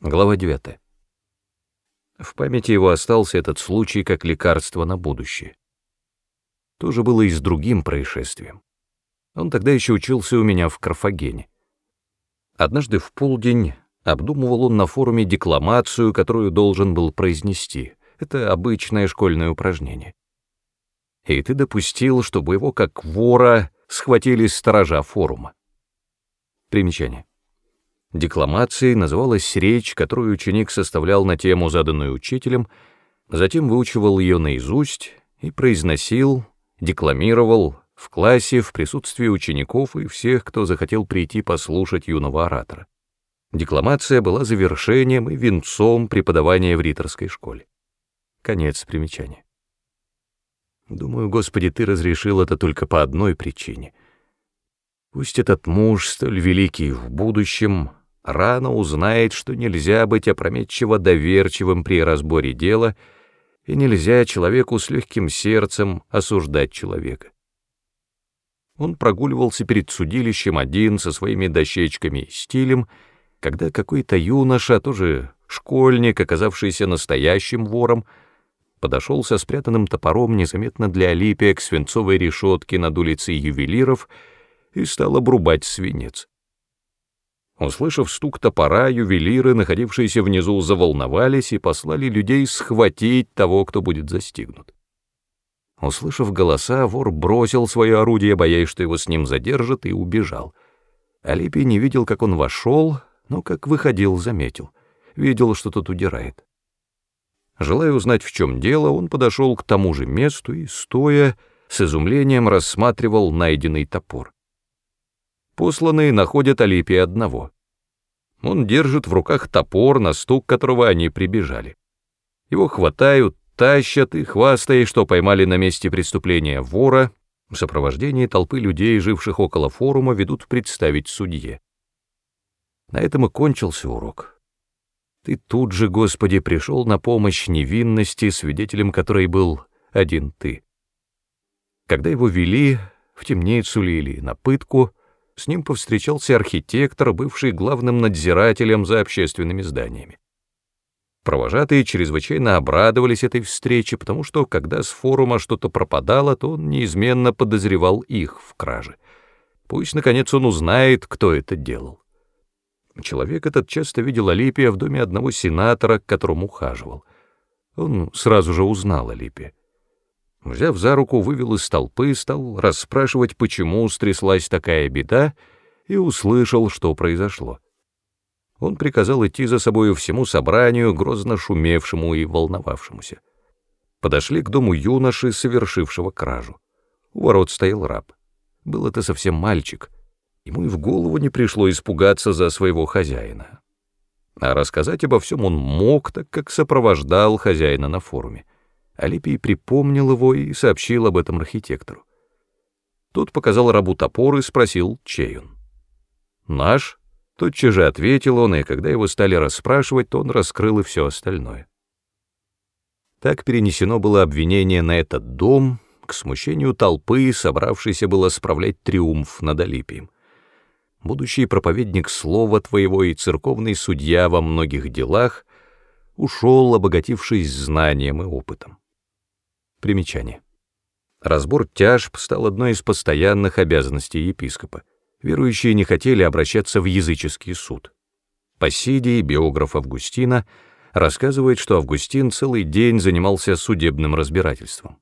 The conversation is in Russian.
Глава 9. В памяти его остался этот случай как лекарство на будущее. То же было и с другим происшествием. Он тогда еще учился у меня в Карфагене. Однажды в полдень обдумывал он на форуме декламацию, которую должен был произнести. Это обычное школьное упражнение. И ты допустил, чтобы его, как вора, схватили сторожа форума. Примечание. Декламацией называлась речь, которую ученик составлял на тему, заданную учителем, затем выучивал ее наизусть и произносил, декламировал в классе в присутствии учеников и всех, кто захотел прийти послушать юного оратора. Декламация была завершением и венцом преподавания в риторской школе. Конец примечания. Думаю, Господи, Ты разрешил это только по одной причине. Пусть этот муж, столь великий в будущем, рано узнает, что нельзя быть опрометчиво доверчивым при разборе дела, и нельзя человеку с легким сердцем осуждать человека. Он прогуливался перед судилищем один со своими дощечками и стилем, когда какой-то юноша, тоже школьник, оказавшийся настоящим вором, подошел со спрятанным топором незаметно для Алипия к свинцовой решетке над улицей ювелиров и стал обрубать свинец. Услышав стук топора, ювелиры, находившиеся внизу, заволновались и послали людей схватить того, кто будет застигнут. Услышав голоса, вор бросил свое орудие, боясь, что его с ним задержат, и убежал. Алипий не видел, как он вошел, но как выходил, заметил. Видел, что тот удирает. Желая узнать, в чем дело, он подошел к тому же месту и, стоя, с изумлением рассматривал найденный топор. Посланные находят Алипия одного. Он держит в руках топор, на стук которого они прибежали. Его хватают, тащат и, хвастая, что поймали на месте преступления вора, в сопровождении толпы людей, живших около форума, ведут представить судье. На этом и кончился урок. Ты тут же, Господи, пришел на помощь невинности, свидетелем которой был один ты. Когда его вели, в темницу ли или на пытку, с ним повстречался архитектор, бывший главным надзирателем за общественными зданиями. Провожатые чрезвычайно обрадовались этой встрече, потому что, когда с форума что-то пропадало, то он неизменно подозревал их в краже. Пусть, наконец, он узнает, кто это делал. Человек этот часто видел Алипия в доме одного сенатора, к которому ухаживал. Он сразу же узнал Алипия. Взяв за руку, вывел из толпы, стал расспрашивать, почему стряслась такая беда, и услышал, что произошло. Он приказал идти за собою всему собранию, грозно шумевшему и волновавшемуся. Подошли к дому юноши, совершившего кражу. У ворот стоял раб. Был это совсем мальчик. Ему и в голову не пришло испугаться за своего хозяина. А рассказать обо всем он мог, так как сопровождал хозяина на форуме. Алипий припомнил его и сообщил об этом архитектору. Тот показал рабу топор и спросил, чей он. «Наш?» Тотчас же ответил он, и когда его стали расспрашивать, то он раскрыл и все остальное. Так перенесено было обвинение на этот дом, к смущению толпы, собравшейся было справлять триумф над Алипием. Будущий проповедник слова твоего и церковный судья во многих делах ушел, обогатившись знанием и опытом. Примечание. Разбор тяжб стал одной из постоянных обязанностей епископа. Верующие не хотели обращаться в языческий суд. Пассидий, биограф Августина, рассказывает, что Августин целый день занимался судебным разбирательством.